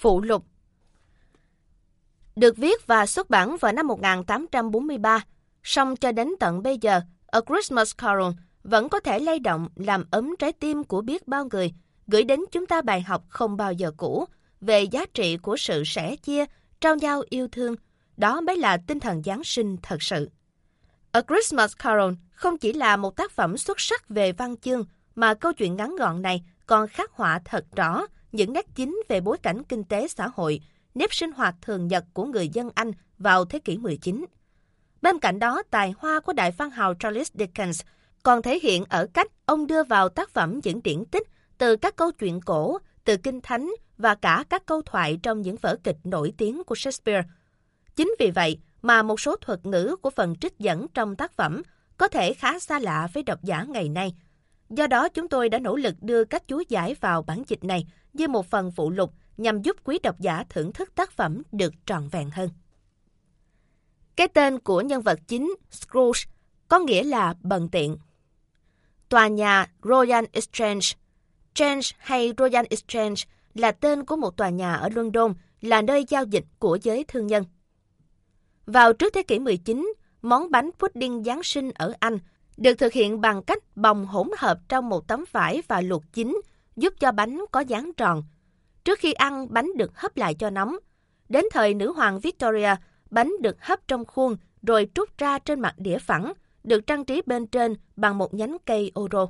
Phụ lục Được viết và xuất bản vào năm 1843, song cho đến tận bây giờ, A Christmas Carol vẫn có thể lay động làm ấm trái tim của biết bao người, gửi đến chúng ta bài học không bao giờ cũ về giá trị của sự sẻ chia, trao nhau yêu thương. Đó mới là tinh thần Giáng sinh thật sự. A Christmas Carol không chỉ là một tác phẩm xuất sắc về văn chương, mà câu chuyện ngắn gọn này còn khắc họa thật rõ những nét chính về bối cảnh kinh tế xã hội, nếp sinh hoạt thường nhật của người dân Anh vào thế kỷ 19. Bên cạnh đó, tài hoa của đại văn hào Charles Dickens còn thể hiện ở cách ông đưa vào tác phẩm những điển tích từ các câu chuyện cổ, từ kinh thánh và cả các câu thoại trong những vở kịch nổi tiếng của Shakespeare. Chính vì vậy mà một số thuật ngữ của phần trích dẫn trong tác phẩm có thể khá xa lạ với độc giả ngày nay. Do đó chúng tôi đã nỗ lực đưa các chú giải vào bản dịch này như một phần phụ lục nhằm giúp quý độc giả thưởng thức tác phẩm được trọn vẹn hơn. Cái tên của nhân vật chính Scrooge có nghĩa là bần tiện. Tòa nhà Royal Exchange Change hay Royal Exchange là tên của một tòa nhà ở London, là nơi giao dịch của giới thương nhân. Vào trước thế kỷ 19, món bánh pudding Giáng sinh ở Anh được thực hiện bằng cách bồng hỗn hợp trong một tấm vải và luộc chín, giúp cho bánh có dáng tròn. Trước khi ăn, bánh được hấp lại cho nóng. Đến thời nữ hoàng Victoria, bánh được hấp trong khuôn rồi trút ra trên mặt đĩa phẳng, được trang trí bên trên bằng một nhánh cây euro.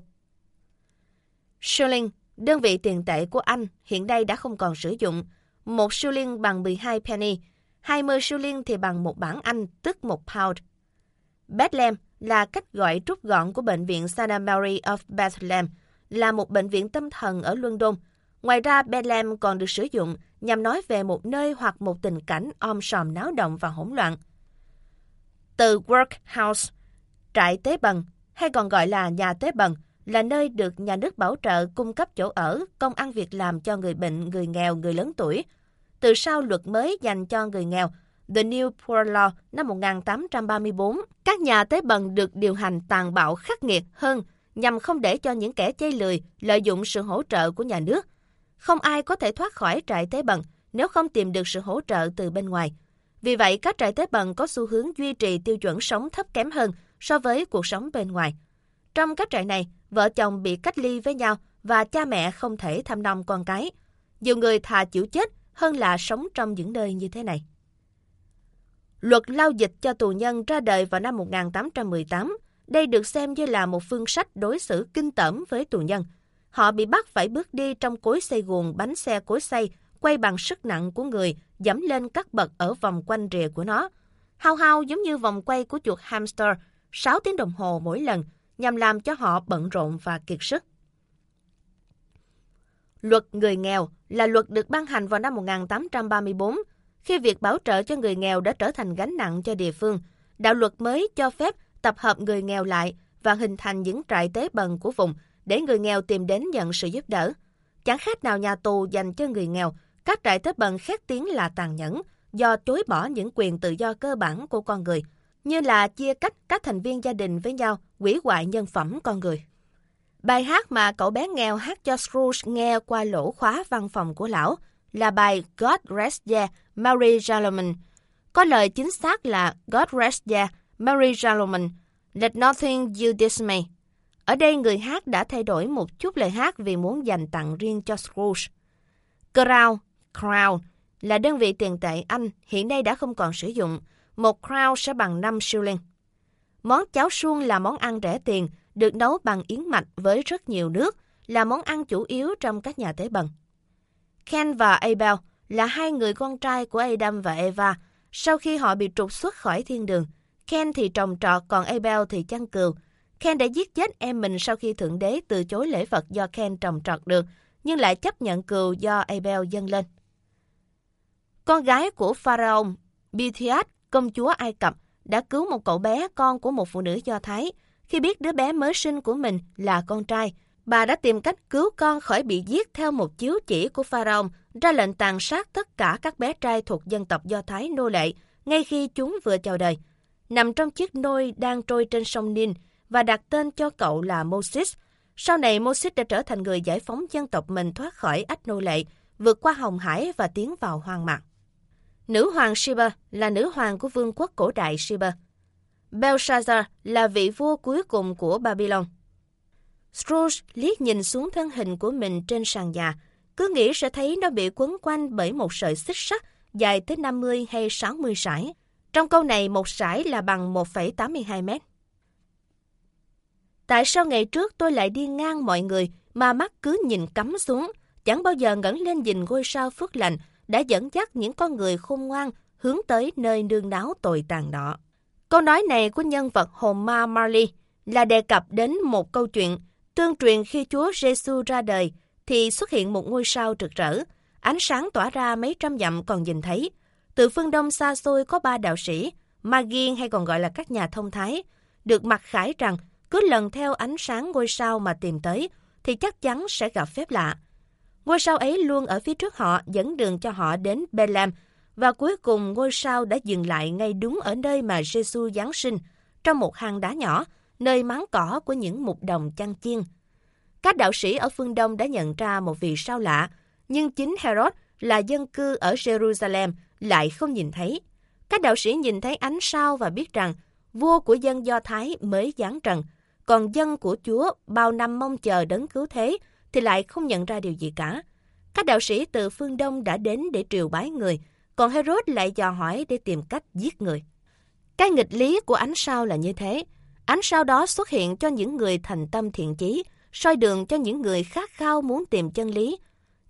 Shilling, đơn vị tiền tệ của Anh, hiện nay đã không còn sử dụng. Một shilling bằng 12 penny, 20 shilling thì bằng một bảng Anh, tức một pound. Bethlehem là cách gọi rút gọn của bệnh viện Santa Mary of Bethlehem, là một bệnh viện tâm thần ở London. Ngoài ra, Bethlehem còn được sử dụng nhằm nói về một nơi hoặc một tình cảnh om sòm náo động và hỗn loạn. Từ workhouse, trại tế bần, hay còn gọi là nhà tế bần, là nơi được nhà nước bảo trợ cung cấp chỗ ở, công ăn việc làm cho người bệnh, người nghèo, người lớn tuổi. Từ sau luật mới dành cho người nghèo, The New Poor Law năm 1834, các nhà tế bần được điều hành tàn bạo khắc nghiệt hơn nhằm không để cho những kẻ chây lười lợi dụng sự hỗ trợ của nhà nước. Không ai có thể thoát khỏi trại tế bần nếu không tìm được sự hỗ trợ từ bên ngoài. Vì vậy, các trại tế bần có xu hướng duy trì tiêu chuẩn sống thấp kém hơn so với cuộc sống bên ngoài. Trong các trại này, vợ chồng bị cách ly với nhau và cha mẹ không thể thăm nom con cái. Nhiều người thà chịu chết hơn là sống trong những nơi như thế này. Luật lao dịch cho tù nhân ra đời vào năm 1818. Đây được xem như là một phương sách đối xử kinh tởm với tù nhân. Họ bị bắt phải bước đi trong cối xay guồng bánh xe cối xay, quay bằng sức nặng của người, dẫm lên các bậc ở vòng quanh rìa của nó. Hao hao giống như vòng quay của chuột hamster, 6 tiếng đồng hồ mỗi lần, nhằm làm cho họ bận rộn và kiệt sức. Luật người nghèo là luật được ban hành vào năm 1834 khi việc bảo trợ cho người nghèo đã trở thành gánh nặng cho địa phương. Đạo luật mới cho phép tập hợp người nghèo lại và hình thành những trại tế bần của vùng để người nghèo tìm đến nhận sự giúp đỡ. Chẳng khác nào nhà tù dành cho người nghèo, các trại tế bần khét tiếng là tàn nhẫn do chối bỏ những quyền tự do cơ bản của con người, như là chia cách các thành viên gia đình với nhau, quỷ hoại nhân phẩm con người. Bài hát mà cậu bé nghèo hát cho Scrooge nghe qua lỗ khóa văn phòng của lão là bài God Rest Ye, Mary Solomon. Có lời chính xác là God Rest Ye, Mary Solomon, Let nothing you dismay. Ở đây người hát đã thay đổi một chút lời hát vì muốn dành tặng riêng cho Scrooge. Crown, crown là đơn vị tiền tệ Anh hiện nay đã không còn sử dụng. Một crown sẽ bằng 5 shilling. Món cháo suông là món ăn rẻ tiền, được nấu bằng yến mạch với rất nhiều nước, là món ăn chủ yếu trong các nhà tế bần. Ken và Abel là hai người con trai của Adam và Eva. Sau khi họ bị trục xuất khỏi thiên đường, Ken thì trồng trọt còn Abel thì chăn cừu. Ken đã giết chết em mình sau khi Thượng Đế từ chối lễ vật do Ken trồng trọt được, nhưng lại chấp nhận cừu do Abel dâng lên. Con gái của Pharaoh, Bithiat, công chúa Ai Cập, đã cứu một cậu bé con của một phụ nữ Do Thái. Khi biết đứa bé mới sinh của mình là con trai, bà đã tìm cách cứu con khỏi bị giết theo một chiếu chỉ của Pharaoh, ra lệnh tàn sát tất cả các bé trai thuộc dân tộc Do Thái nô lệ, ngay khi chúng vừa chào đời. Nằm trong chiếc nôi đang trôi trên sông Nin và đặt tên cho cậu là Moses. Sau này Moses đã trở thành người giải phóng dân tộc mình thoát khỏi ách nô lệ vượt qua Hồng Hải và tiến vào hoang mạc. Nữ hoàng Sheba là nữ hoàng của vương quốc cổ đại Sheba. Belshazzar là vị vua cuối cùng của Babylon. Scrooge liếc nhìn xuống thân hình của mình trên sàn nhà, cứ nghĩ sẽ thấy nó bị quấn quanh bởi một sợi xích sắt dài tới 50 hay 60 sải. Trong câu này, một sải là bằng 1,82 mét. Tại sao ngày trước tôi lại đi ngang mọi người mà mắt cứ nhìn cắm xuống, chẳng bao giờ ngẩng lên nhìn ngôi sao phước lành đã dẫn dắt những con người khôn ngoan hướng tới nơi nương náo tồi tàn đó? Câu nói này của nhân vật hồn ma Marley là đề cập đến một câu chuyện tương truyền khi Chúa Giêsu ra đời thì xuất hiện một ngôi sao rực rỡ, ánh sáng tỏa ra mấy trăm dặm còn nhìn thấy. Từ phương đông xa xôi có ba đạo sĩ, Magian hay còn gọi là các nhà thông thái, được mặc khải rằng cứ lần theo ánh sáng ngôi sao mà tìm tới thì chắc chắn sẽ gặp phép lạ. Ngôi sao ấy luôn ở phía trước họ dẫn đường cho họ đến Bethlehem và cuối cùng ngôi sao đã dừng lại ngay đúng ở nơi mà Jesus Giáng sinh, trong một hang đá nhỏ, nơi máng cỏ của những mục đồng chăn chiên. Các đạo sĩ ở phương Đông đã nhận ra một vì sao lạ, nhưng chính Herod là dân cư ở Jerusalem lại không nhìn thấy. Các đạo sĩ nhìn thấy ánh sao và biết rằng vua của dân Do Thái mới giáng trần, còn dân của Chúa bao năm mong chờ đấng cứu thế thì lại không nhận ra điều gì cả. Các đạo sĩ từ phương Đông đã đến để triều bái người, còn Herod lại dò hỏi để tìm cách giết người. Cái nghịch lý của ánh sao là như thế. Ánh sao đó xuất hiện cho những người thành tâm thiện chí, soi đường cho những người khát khao muốn tìm chân lý.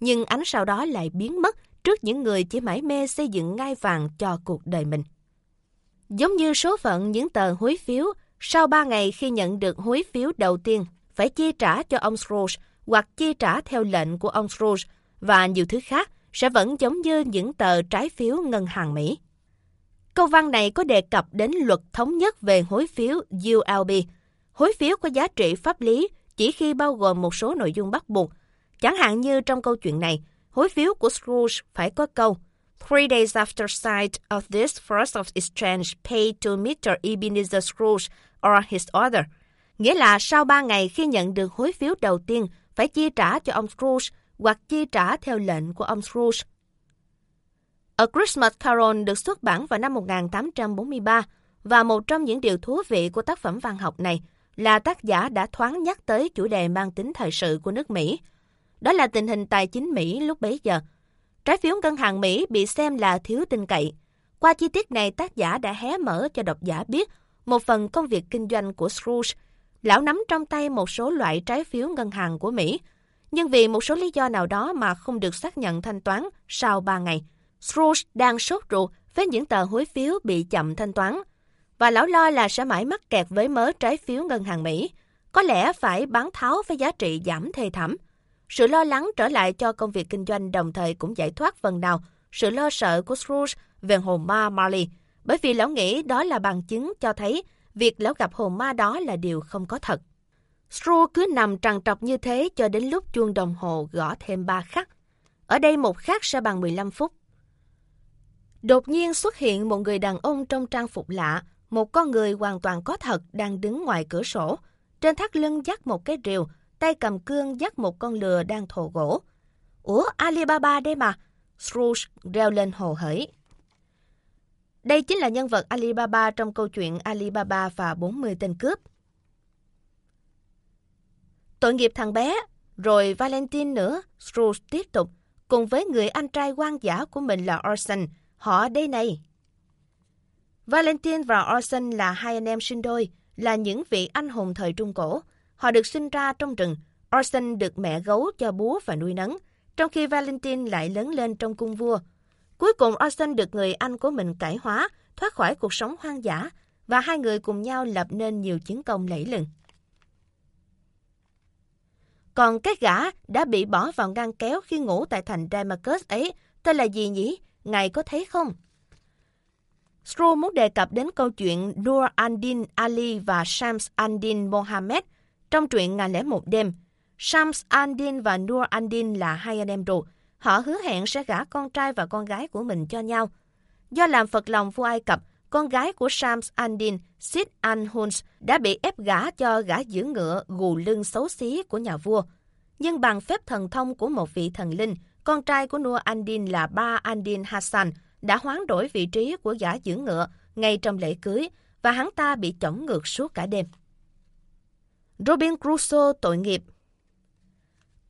Nhưng ánh sao đó lại biến mất trước những người chỉ mãi mê xây dựng ngai vàng cho cuộc đời mình. Giống như số phận những tờ hối phiếu, sau ba ngày khi nhận được hối phiếu đầu tiên, phải chi trả cho ông Scrooge hoặc chi trả theo lệnh của ông Scrooge và nhiều thứ khác sẽ vẫn giống như những tờ trái phiếu ngân hàng Mỹ. Câu văn này có đề cập đến luật thống nhất về hối phiếu ULB. Hối phiếu có giá trị pháp lý chỉ khi bao gồm một số nội dung bắt buộc. Chẳng hạn như trong câu chuyện này, hối phiếu của Scrooge phải có câu Three days after sight of this first of exchange paid to Mr. Ebenezer Scrooge or his order. Nghĩa là sau ba ngày khi nhận được hối phiếu đầu tiên, phải chi trả cho ông Scrooge hoặc chi trả theo lệnh của ông Scrooge. A Christmas Carol được xuất bản vào năm 1843 và một trong những điều thú vị của tác phẩm văn học này là tác giả đã thoáng nhắc tới chủ đề mang tính thời sự của nước Mỹ. Đó là tình hình tài chính Mỹ lúc bấy giờ. Trái phiếu ngân hàng Mỹ bị xem là thiếu tin cậy. Qua chi tiết này, tác giả đã hé mở cho độc giả biết một phần công việc kinh doanh của Scrooge. Lão nắm trong tay một số loại trái phiếu ngân hàng của Mỹ, nhưng vì một số lý do nào đó mà không được xác nhận thanh toán sau 3 ngày. Scrooge đang sốt ruột với những tờ hối phiếu bị chậm thanh toán. Và lão lo là sẽ mãi mắc kẹt với mớ trái phiếu ngân hàng Mỹ. Có lẽ phải bán tháo với giá trị giảm thê thảm. Sự lo lắng trở lại cho công việc kinh doanh đồng thời cũng giải thoát phần nào sự lo sợ của Scrooge về hồn ma Marley, bởi vì lão nghĩ đó là bằng chứng cho thấy việc lão gặp hồn ma đó là điều không có thật. Scrooge cứ nằm trằn trọc như thế cho đến lúc chuông đồng hồ gõ thêm 3 khắc. Ở đây một khắc sẽ bằng 15 phút. Đột nhiên xuất hiện một người đàn ông trong trang phục lạ, một con người hoàn toàn có thật đang đứng ngoài cửa sổ. Trên thắt lưng dắt một cái rìu, tay cầm cương dắt một con lừa đang thồ gỗ. Ủa, Alibaba đây mà! Scrooge reo lên hồ hởi. Đây chính là nhân vật Alibaba trong câu chuyện Alibaba và 40 tên cướp. Tội nghiệp thằng bé, rồi Valentine nữa, Scrooge tiếp tục, cùng với người anh trai quan giả của mình là Orson, họ đây này. Valentine và Orson là hai anh em sinh đôi, là những vị anh hùng thời Trung Cổ. Họ được sinh ra trong rừng. Orson được mẹ gấu cho búa và nuôi nấng, trong khi Valentine lại lớn lên trong cung vua. Cuối cùng Orson được người anh của mình cải hóa, thoát khỏi cuộc sống hoang dã, và hai người cùng nhau lập nên nhiều chiến công lẫy lừng. Còn cái gã đã bị bỏ vào ngăn kéo khi ngủ tại thành Damascus ấy, tên là gì nhỉ? Ngài có thấy không? Stroh muốn đề cập đến câu chuyện Nur al-Din Ali và Shams al-Din Mohammed trong truyện Ngàn lẻ một đêm. Shams al-Din và Nur al-Din là hai anh em ruột. Họ hứa hẹn sẽ gả con trai và con gái của mình cho nhau. Do làm phật lòng vua Ai Cập, con gái của Shams al-Din, Sid al-Huns, đã bị ép gả cho gã giữ ngựa gù lưng xấu xí của nhà vua. Nhưng bằng phép thần thông của một vị thần linh, con trai của nua Andin là ba Andin Hassan đã hoán đổi vị trí của gã giữ ngựa ngay trong lễ cưới và hắn ta bị chổng ngược suốt cả đêm. Robin Crusoe tội nghiệp.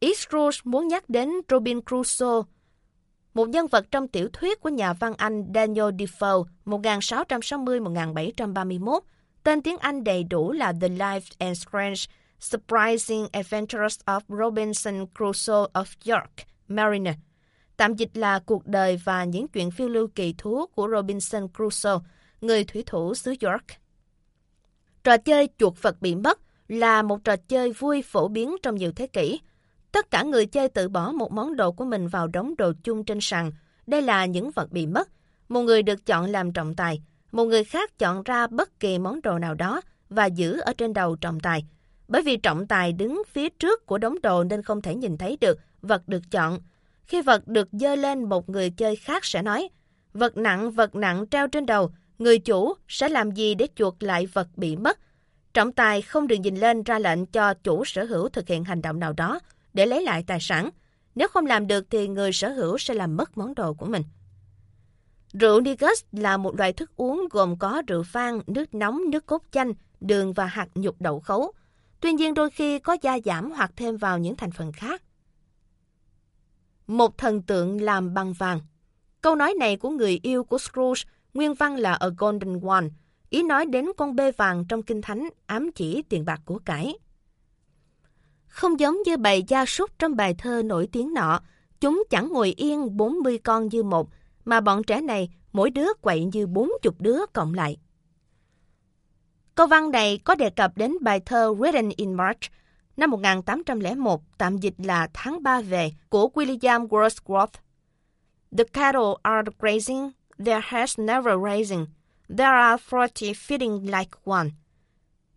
Eastrouge muốn nhắc đến Robin Crusoe, một nhân vật trong tiểu thuyết của nhà văn Anh Daniel Defoe 1660-1731, tên tiếng Anh đầy đủ là The Life and Strange Surprising Adventures of Robinson Crusoe of York, Mariner. Tạm dịch là cuộc đời và những chuyện phiêu lưu kỳ thú của Robinson Crusoe, người thủy thủ xứ York. Trò chơi chuột vật bị mất là một trò chơi vui phổ biến trong nhiều thế kỷ. Tất cả người chơi tự bỏ một món đồ của mình vào đống đồ chung trên sàn. Đây là những vật bị mất. Một người được chọn làm trọng tài. Một người khác chọn ra bất kỳ món đồ nào đó và giữ ở trên đầu trọng tài. Bởi vì trọng tài đứng phía trước của đống đồ nên không thể nhìn thấy được vật được chọn. Khi vật được dơ lên một người chơi khác sẽ nói Vật nặng, vật nặng treo trên đầu, người chủ sẽ làm gì để chuộc lại vật bị mất? Trọng tài không được nhìn lên ra lệnh cho chủ sở hữu thực hiện hành động nào đó để lấy lại tài sản. Nếu không làm được thì người sở hữu sẽ làm mất món đồ của mình. Rượu Negus là một loại thức uống gồm có rượu phan, nước nóng, nước cốt chanh, đường và hạt nhục đậu khấu. Tuy nhiên đôi khi có gia giảm hoặc thêm vào những thành phần khác. Một thần tượng làm bằng vàng. Câu nói này của người yêu của Scrooge, nguyên văn là A Golden One, ý nói đến con bê vàng trong kinh thánh ám chỉ tiền bạc của cải. Không giống như bầy gia súc trong bài thơ nổi tiếng nọ, chúng chẳng ngồi yên 40 con như một, mà bọn trẻ này mỗi đứa quậy như 40 đứa cộng lại. Câu văn này có đề cập đến bài thơ Written in March năm 1801, tạm dịch là Tháng ba về của William Wordsworth. The cattle are grazing, their heads never raising. There are forty feeding like one.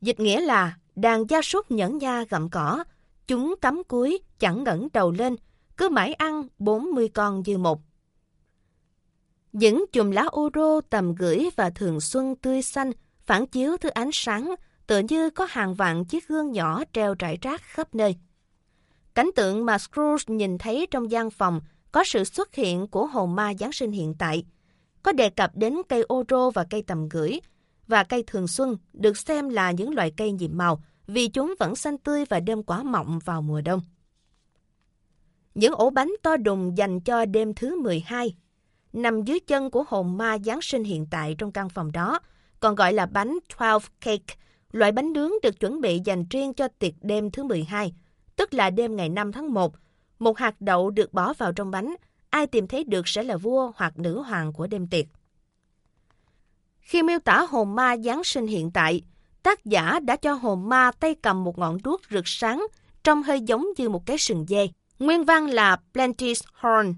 Dịch nghĩa là đàn gia súc nhẫn nha gặm cỏ, chúng cắm cúi chẳng ngẩng đầu lên, cứ mãi ăn 40 con như một. Những chùm lá ô rô tầm gửi và thường xuân tươi xanh phản chiếu thứ ánh sáng tựa như có hàng vạn chiếc gương nhỏ treo rải rác khắp nơi. Cảnh tượng mà Scrooge nhìn thấy trong gian phòng có sự xuất hiện của hồn ma Giáng sinh hiện tại, có đề cập đến cây ô rô và cây tầm gửi, và cây thường xuân được xem là những loại cây nhiệm màu vì chúng vẫn xanh tươi và đơm quả mọng vào mùa đông. Những ổ bánh to đùng dành cho đêm thứ 12 nằm dưới chân của hồn ma Giáng sinh hiện tại trong căn phòng đó, còn gọi là bánh 12 cake, loại bánh nướng được chuẩn bị dành riêng cho tiệc đêm thứ 12, tức là đêm ngày 5 tháng 1. Một hạt đậu được bỏ vào trong bánh, ai tìm thấy được sẽ là vua hoặc nữ hoàng của đêm tiệc. Khi miêu tả hồn ma Giáng sinh hiện tại, tác giả đã cho hồn ma tay cầm một ngọn đuốc rực sáng, trông hơi giống như một cái sừng dê. Nguyên văn là Plenty's Horn,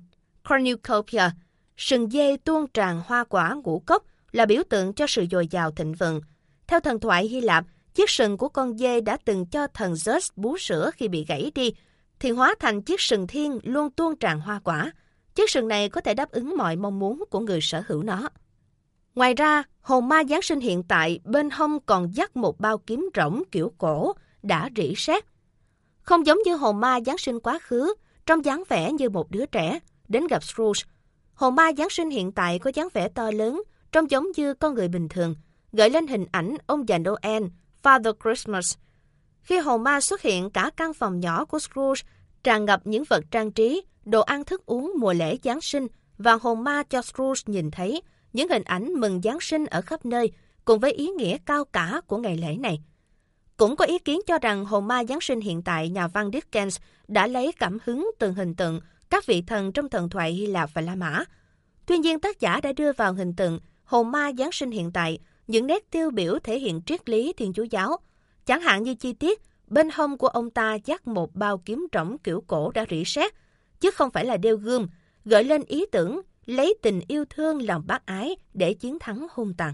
Cornucopia, sừng dê tuôn tràn hoa quả ngũ cốc là biểu tượng cho sự dồi dào thịnh vượng. Theo thần thoại Hy Lạp, chiếc sừng của con dê đã từng cho thần Zeus bú sữa khi bị gãy đi, thì hóa thành chiếc sừng thiên luôn tuôn tràn hoa quả. Chiếc sừng này có thể đáp ứng mọi mong muốn của người sở hữu nó. Ngoài ra, hồn ma Giáng sinh hiện tại bên hông còn dắt một bao kiếm rỗng kiểu cổ đã rỉ sét. Không giống như hồn ma Giáng sinh quá khứ, trong dáng vẻ như một đứa trẻ, đến gặp Scrooge. Hồn ma Giáng sinh hiện tại có dáng vẻ to lớn, trông giống như con người bình thường, gợi lên hình ảnh ông già Noel, Father Christmas. Khi hồn ma xuất hiện, cả căn phòng nhỏ của Scrooge tràn ngập những vật trang trí, đồ ăn thức uống mùa lễ Giáng sinh và hồn ma cho Scrooge nhìn thấy những hình ảnh mừng Giáng sinh ở khắp nơi cùng với ý nghĩa cao cả của ngày lễ này. Cũng có ý kiến cho rằng hồn ma Giáng sinh hiện tại nhà văn Dickens đã lấy cảm hứng từ hình tượng các vị thần trong thần thoại Hy Lạp và La Mã. Tuy nhiên tác giả đã đưa vào hình tượng hồn ma Giáng sinh hiện tại những nét tiêu biểu thể hiện triết lý Thiên Chúa Giáo. Chẳng hạn như chi tiết, bên hông của ông ta dắt một bao kiếm trỏng kiểu cổ đã rỉ sét, chứ không phải là đeo gươm, gợi lên ý tưởng lấy tình yêu thương làm bác ái để chiến thắng hung tàn.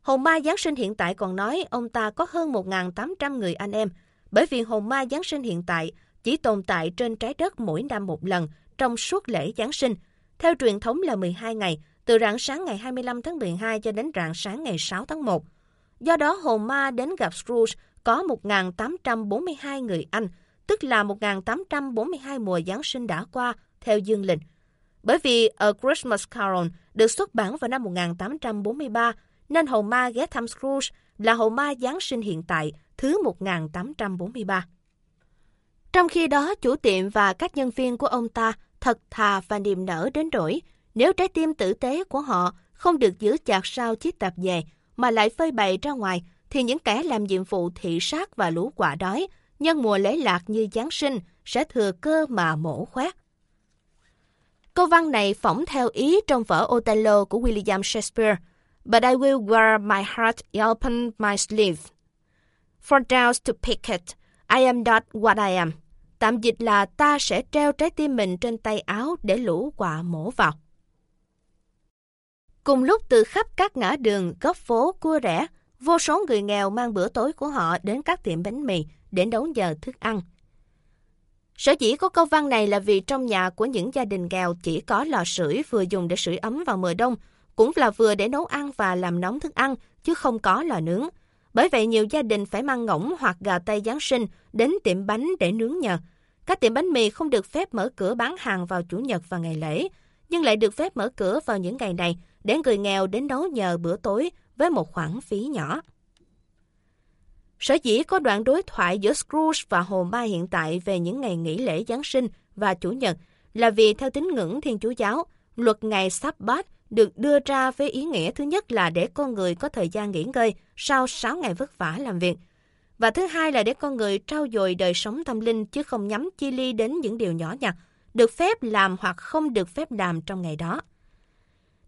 Hồn ma Giáng sinh hiện tại còn nói ông ta có hơn 1.800 người anh em, bởi vì hồn ma Giáng sinh hiện tại chỉ tồn tại trên trái đất mỗi năm một lần trong suốt lễ Giáng sinh, theo truyền thống là 12 ngày, từ rạng sáng ngày 25 tháng 12 cho đến rạng sáng ngày 6 tháng 1. Do đó hồn ma đến gặp Scrooge có 1.842 người Anh, tức là 1.842 mùa Giáng sinh đã qua theo dương lịch. Bởi vì A Christmas Carol được xuất bản vào năm 1843, nên hồ ma ghé thăm Scrooge là hồ ma Giáng sinh hiện tại thứ 1843. Trong khi đó, chủ tiệm và các nhân viên của ông ta thật thà và niềm nở đến nỗi nếu trái tim tử tế của họ không được giữ chặt sau chiếc tạp dề mà lại phơi bày ra ngoài thì những kẻ làm nhiệm vụ thị sát và lũ quả đói nhân mùa lễ lạc như Giáng sinh sẽ thừa cơ mà mổ khoét. Câu văn này phỏng theo ý trong vở Othello của William Shakespeare. But I will wear my heart open my sleeve. For doubts to pick it, I am not what I am. Tạm dịch là ta sẽ treo trái tim mình trên tay áo để lũ quả mổ vào. Cùng lúc từ khắp các ngã đường, góc phố, cua rẻ, vô số người nghèo mang bữa tối của họ đến các tiệm bánh mì để đấu giờ thức ăn. Sở dĩ có câu văn này là vì trong nhà của những gia đình nghèo chỉ có lò sưởi vừa dùng để sưởi ấm vào mùa đông, cũng là vừa để nấu ăn và làm nóng thức ăn, chứ không có lò nướng. Bởi vậy nhiều gia đình phải mang ngỗng hoặc gà tây Giáng sinh đến tiệm bánh để nướng nhờ. Các tiệm bánh mì không được phép mở cửa bán hàng vào Chủ nhật và ngày lễ, nhưng lại được phép mở cửa vào những ngày này để người nghèo đến nấu nhờ bữa tối với một khoản phí nhỏ. Sở dĩ có đoạn đối thoại giữa Scrooge và Hồ Ma hiện tại về những ngày nghỉ lễ Giáng sinh và Chủ nhật là vì theo tín ngưỡng Thiên Chúa Giáo, luật ngày Sabbath được đưa ra với ý nghĩa thứ nhất là để con người có thời gian nghỉ ngơi sau 6 ngày vất vả làm việc. Và thứ hai là để con người trao dồi đời sống tâm linh chứ không nhắm chi ly đến những điều nhỏ nhặt, được phép làm hoặc không được phép làm trong ngày đó.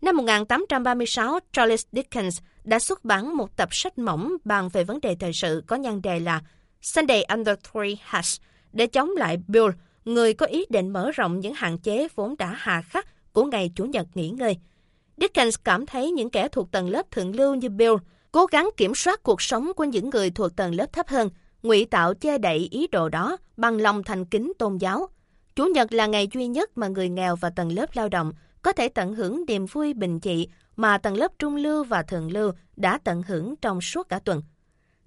Năm 1836, Charles Dickens đã xuất bản một tập sách mỏng bàn về vấn đề thời sự có nhan đề là Sunday Under Three Hats để chống lại Bill, người có ý định mở rộng những hạn chế vốn đã hà khắc của ngày Chủ nhật nghỉ ngơi. Dickens cảm thấy những kẻ thuộc tầng lớp thượng lưu như Bill cố gắng kiểm soát cuộc sống của những người thuộc tầng lớp thấp hơn, ngụy tạo che đậy ý đồ đó bằng lòng thành kính tôn giáo. Chủ nhật là ngày duy nhất mà người nghèo và tầng lớp lao động có thể tận hưởng niềm vui bình dị mà tầng lớp trung lưu và thượng lưu đã tận hưởng trong suốt cả tuần.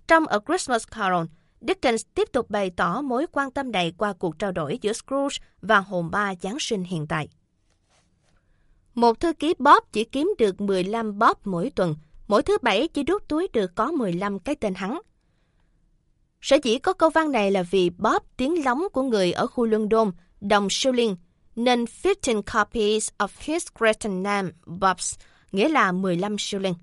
Trong A Christmas Carol, Dickens tiếp tục bày tỏ mối quan tâm này qua cuộc trao đổi giữa Scrooge và hồn ba Giáng sinh hiện tại. Một thư ký Bob chỉ kiếm được 15 Bob mỗi tuần, mỗi thứ bảy chỉ đút túi được có 15 cái tên hắn. Sở dĩ có câu văn này là vì Bob tiếng lóng của người ở khu London, đồng shilling, nên 15 copies of his Cretan name, Bob's, nghĩa là 15 shilling.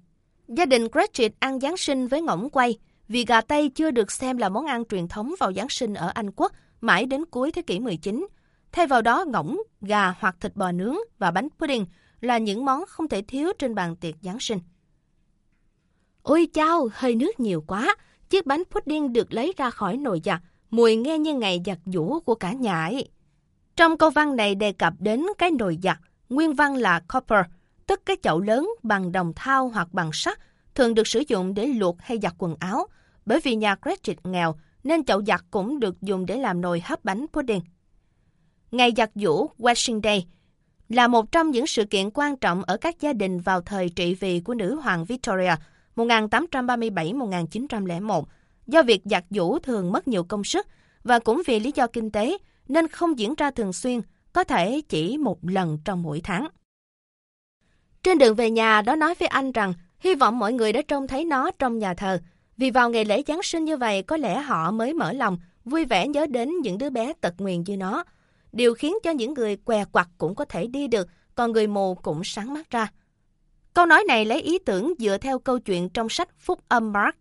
Gia đình Cratchit ăn Giáng sinh với ngỗng quay, vì gà Tây chưa được xem là món ăn truyền thống vào Giáng sinh ở Anh Quốc mãi đến cuối thế kỷ 19. Thay vào đó, ngỗng, gà hoặc thịt bò nướng và bánh pudding là những món không thể thiếu trên bàn tiệc Giáng sinh. Ôi chao, hơi nước nhiều quá. Chiếc bánh pudding được lấy ra khỏi nồi giặt, mùi nghe như ngày giặt giũ của cả nhà ấy. Trong câu văn này đề cập đến cái nồi giặt, nguyên văn là copper, tức cái chậu lớn bằng đồng thau hoặc bằng sắt, thường được sử dụng để luộc hay giặt quần áo. Bởi vì nhà Cratchit nghèo, nên chậu giặt cũng được dùng để làm nồi hấp bánh pudding. Ngày giặt giũ Washing Day là một trong những sự kiện quan trọng ở các gia đình vào thời trị vì của nữ hoàng Victoria 1837-1901 do việc giặt giũ thường mất nhiều công sức và cũng vì lý do kinh tế nên không diễn ra thường xuyên, có thể chỉ một lần trong mỗi tháng. Trên đường về nhà, đó nói với anh rằng hy vọng mọi người đã trông thấy nó trong nhà thờ. Vì vào ngày lễ Giáng sinh như vậy, có lẽ họ mới mở lòng, vui vẻ nhớ đến những đứa bé tật nguyền như nó. Điều khiến cho những người què quặt cũng có thể đi được, còn người mù cũng sáng mắt ra. Câu nói này lấy ý tưởng dựa theo câu chuyện trong sách Phúc âm Mark,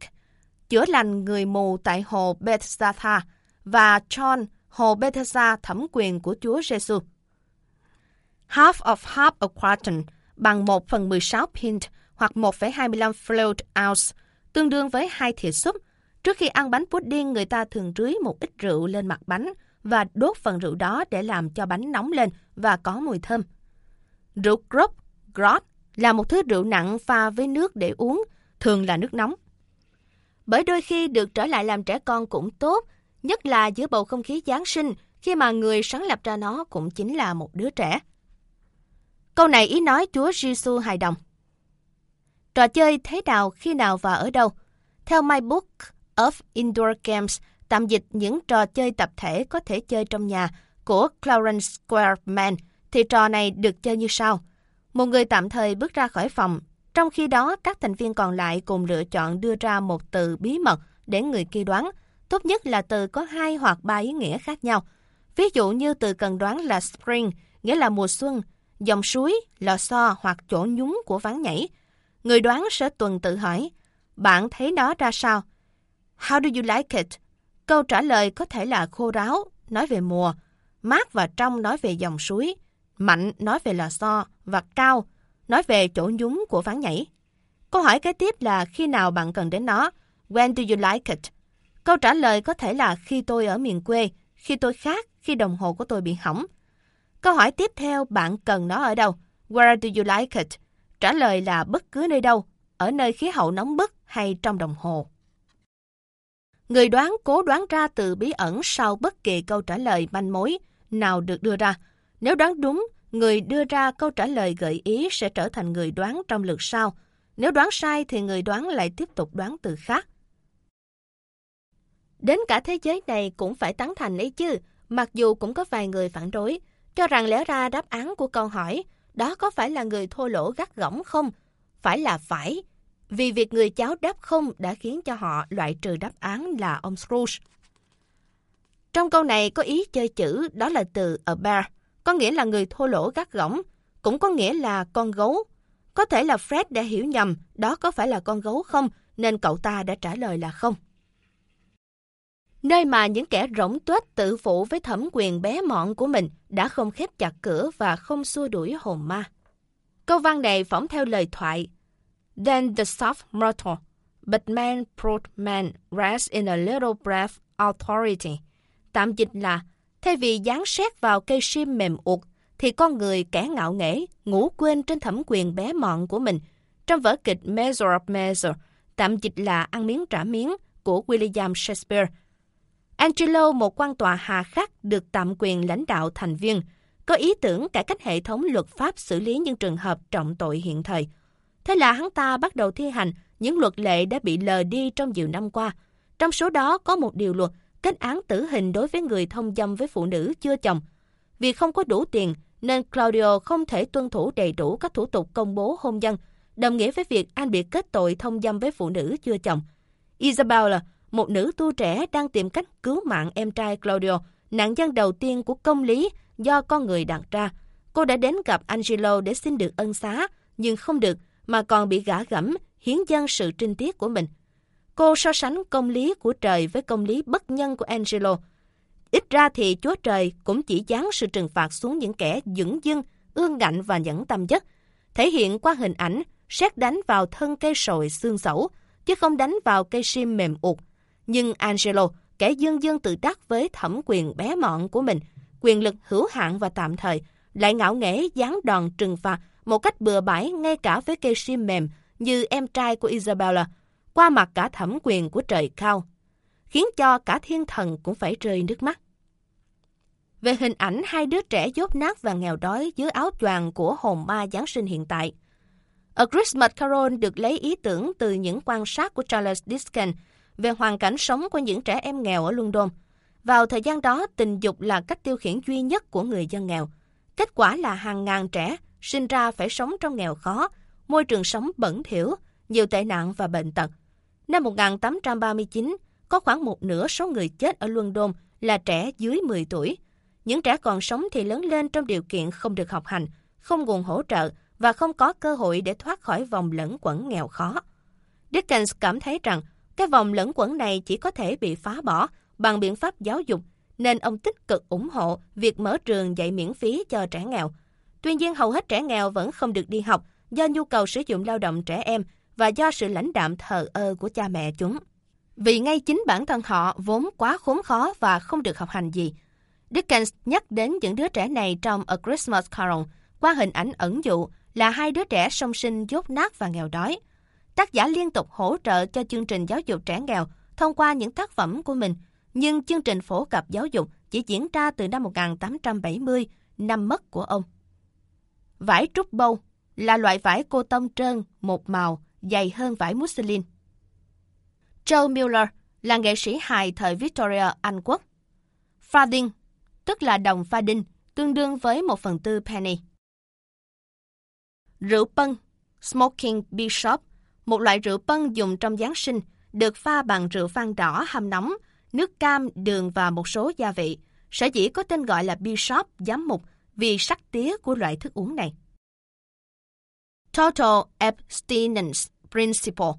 chữa lành người mù tại hồ Bethesda và John hồ Bethesda thẩm quyền của Chúa Giêsu. Half of half a quarton bằng 1 phần 16 pint hoặc 1,25 float ounce, tương đương với hai thìa súp. Trước khi ăn bánh pudding, người ta thường rưới một ít rượu lên mặt bánh và đốt phần rượu đó để làm cho bánh nóng lên và có mùi thơm. Rượu grog, grog là một thứ rượu nặng pha với nước để uống, thường là nước nóng. Bởi đôi khi được trở lại làm trẻ con cũng tốt nhất là giữa bầu không khí Giáng sinh khi mà người sáng lập ra nó cũng chính là một đứa trẻ. Câu này ý nói Chúa Giêsu hài đồng. Trò chơi thế nào, khi nào và ở đâu? Theo My Book of Indoor Games, tạm dịch những trò chơi tập thể có thể chơi trong nhà của Clarence squareman thì trò này được chơi như sau. Một người tạm thời bước ra khỏi phòng, trong khi đó các thành viên còn lại cùng lựa chọn đưa ra một từ bí mật để người kia đoán. Tốt nhất là từ có hai hoặc ba ý nghĩa khác nhau. Ví dụ như từ cần đoán là spring, nghĩa là mùa xuân, dòng suối, lò xo hoặc chỗ nhúng của ván nhảy. Người đoán sẽ tuần tự hỏi, bạn thấy nó ra sao? How do you like it? Câu trả lời có thể là khô ráo, nói về mùa, mát và trong nói về dòng suối, mạnh nói về lò xo và cao nói về chỗ nhúng của ván nhảy. Câu hỏi kế tiếp là khi nào bạn cần đến nó? When do you like it? Câu trả lời có thể là khi tôi ở miền quê, khi tôi khác, khi đồng hồ của tôi bị hỏng. Câu hỏi tiếp theo bạn cần nó ở đâu? Where do you like it? Trả lời là bất cứ nơi đâu, ở nơi khí hậu nóng bức hay trong đồng hồ. Người đoán cố đoán ra từ bí ẩn sau bất kỳ câu trả lời manh mối nào được đưa ra. Nếu đoán đúng, người đưa ra câu trả lời gợi ý sẽ trở thành người đoán trong lượt sau. Nếu đoán sai thì người đoán lại tiếp tục đoán từ khác. Đến cả thế giới này cũng phải tán thành ấy chứ, mặc dù cũng có vài người phản đối, cho rằng lẽ ra đáp án của câu hỏi đó có phải là người thô lỗ gắt gỏng không? Phải là phải, vì việc người cháu đáp không đã khiến cho họ loại trừ đáp án là ông Scrooge. Trong câu này có ý chơi chữ đó là từ a bear, có nghĩa là người thô lỗ gắt gỏng, cũng có nghĩa là con gấu. Có thể là Fred đã hiểu nhầm đó có phải là con gấu không, nên cậu ta đã trả lời là không. Nơi mà những kẻ rỗng tuếch tự phụ với thẩm quyền bé mọn của mình đã không khép chặt cửa và không xua đuổi hồn ma. Câu văn này phỏng theo lời thoại. Then the soft mortal, but man proved man rests in a little breath authority. Tạm dịch là, thay vì dán xét vào cây sim mềm uột, thì con người kẻ ngạo nghễ ngủ quên trên thẩm quyền bé mọn của mình. Trong vở kịch Measure of Measure, tạm dịch là ăn miếng trả miếng của William Shakespeare, Angelo, một quan tòa hà khắc được tạm quyền lãnh đạo thành viên, có ý tưởng cải cách hệ thống luật pháp xử lý những trường hợp trọng tội hiện thời. Thế là hắn ta bắt đầu thi hành những luật lệ đã bị lờ đi trong nhiều năm qua. Trong số đó có một điều luật kết án tử hình đối với người thông dâm với phụ nữ chưa chồng. Vì không có đủ tiền nên Claudio không thể tuân thủ đầy đủ các thủ tục công bố hôn nhân, đồng nghĩa với việc anh bị kết tội thông dâm với phụ nữ chưa chồng. Isabella một nữ tu trẻ đang tìm cách cứu mạng em trai Claudio, nạn nhân đầu tiên của công lý do con người đặt ra. Cô đã đến gặp Angelo để xin được ân xá, nhưng không được, mà còn bị gã gẫm, hiến dâng sự trinh tiết của mình. Cô so sánh công lý của trời với công lý bất nhân của Angelo. Ít ra thì Chúa Trời cũng chỉ giáng sự trừng phạt xuống những kẻ dững dưng, ương ngạnh và nhẫn tâm nhất. thể hiện qua hình ảnh xét đánh vào thân cây sồi xương sẩu, chứ không đánh vào cây sim mềm ụt nhưng Angelo, kẻ dương dương tự đắc với thẩm quyền bé mọn của mình, quyền lực hữu hạn và tạm thời, lại ngạo nghễ giáng đòn trừng phạt một cách bừa bãi ngay cả với cây sim mềm như em trai của Isabella, qua mặt cả thẩm quyền của trời cao, khiến cho cả thiên thần cũng phải rơi nước mắt. Về hình ảnh hai đứa trẻ dốt nát và nghèo đói dưới áo choàng của hồn ma Giáng sinh hiện tại. A Christmas Carol được lấy ý tưởng từ những quan sát của Charles Dickens về hoàn cảnh sống của những trẻ em nghèo ở London. Vào thời gian đó, tình dục là cách tiêu khiển duy nhất của người dân nghèo. Kết quả là hàng ngàn trẻ sinh ra phải sống trong nghèo khó, môi trường sống bẩn thỉu, nhiều tệ nạn và bệnh tật. Năm 1839, có khoảng một nửa số người chết ở London là trẻ dưới 10 tuổi. Những trẻ còn sống thì lớn lên trong điều kiện không được học hành, không nguồn hỗ trợ và không có cơ hội để thoát khỏi vòng lẫn quẩn nghèo khó. Dickens cảm thấy rằng cái vòng lẫn quẩn này chỉ có thể bị phá bỏ bằng biện pháp giáo dục, nên ông tích cực ủng hộ việc mở trường dạy miễn phí cho trẻ nghèo. Tuy nhiên hầu hết trẻ nghèo vẫn không được đi học do nhu cầu sử dụng lao động trẻ em và do sự lãnh đạm thờ ơ của cha mẹ chúng. Vì ngay chính bản thân họ vốn quá khốn khó và không được học hành gì. Dickens nhắc đến những đứa trẻ này trong A Christmas Carol qua hình ảnh ẩn dụ là hai đứa trẻ song sinh dốt nát và nghèo đói. Tác giả liên tục hỗ trợ cho chương trình giáo dục trẻ nghèo thông qua những tác phẩm của mình, nhưng chương trình phổ cập giáo dục chỉ diễn ra từ năm 1870, năm mất của ông. Vải trúc bâu là loại vải cô tông trơn, một màu, dày hơn vải muslin. Joe Miller là nghệ sĩ hài thời Victoria, Anh Quốc. Farthing, tức là đồng pha đinh, tương đương với một phần tư penny. Rượu pân, smoking bishop, một loại rượu pân dùng trong Giáng sinh, được pha bằng rượu vang đỏ hâm nóng, nước cam, đường và một số gia vị. Sở dĩ có tên gọi là bishop, giám mục, vì sắc tía của loại thức uống này. Total Abstinence Principle,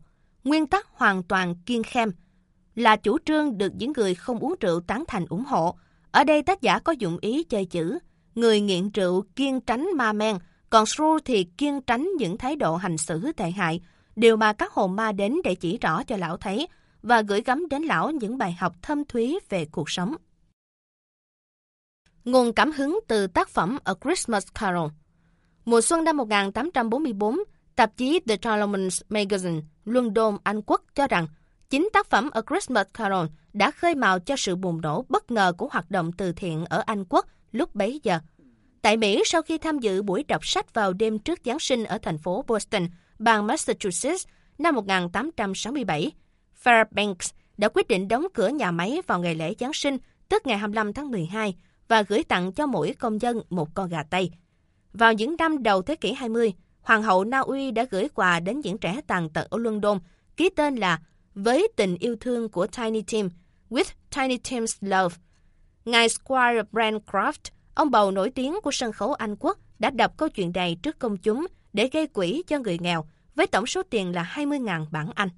nguyên tắc hoàn toàn kiêng khem, là chủ trương được những người không uống rượu tán thành ủng hộ. Ở đây tác giả có dụng ý chơi chữ, người nghiện rượu kiêng tránh ma men, còn Sru thì kiêng tránh những thái độ hành xử tệ hại, điều mà các hồn ma đến để chỉ rõ cho lão thấy và gửi gắm đến lão những bài học thâm thúy về cuộc sống. Nguồn cảm hứng từ tác phẩm A Christmas Carol Mùa xuân năm 1844, tạp chí The Parliament's Magazine, London, Anh Quốc cho rằng chính tác phẩm A Christmas Carol đã khơi mào cho sự bùng nổ bất ngờ của hoạt động từ thiện ở Anh Quốc lúc bấy giờ. Tại Mỹ, sau khi tham dự buổi đọc sách vào đêm trước Giáng sinh ở thành phố Boston, bang Massachusetts năm 1867, Fairbanks đã quyết định đóng cửa nhà máy vào ngày lễ Giáng sinh, tức ngày 25 tháng 12, và gửi tặng cho mỗi công dân một con gà Tây. Vào những năm đầu thế kỷ 20, Hoàng hậu Na Uy đã gửi quà đến những trẻ tàn tật ở London, ký tên là Với tình yêu thương của Tiny Tim, With Tiny Tim's Love. Ngài Squire Brancroft, ông bầu nổi tiếng của sân khấu Anh Quốc, đã đọc câu chuyện này trước công chúng để gây quỹ cho người nghèo, với tổng số tiền là 20.000 bảng Anh.